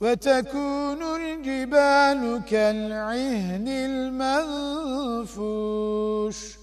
وتكون الجبال كالعهن المنفوش.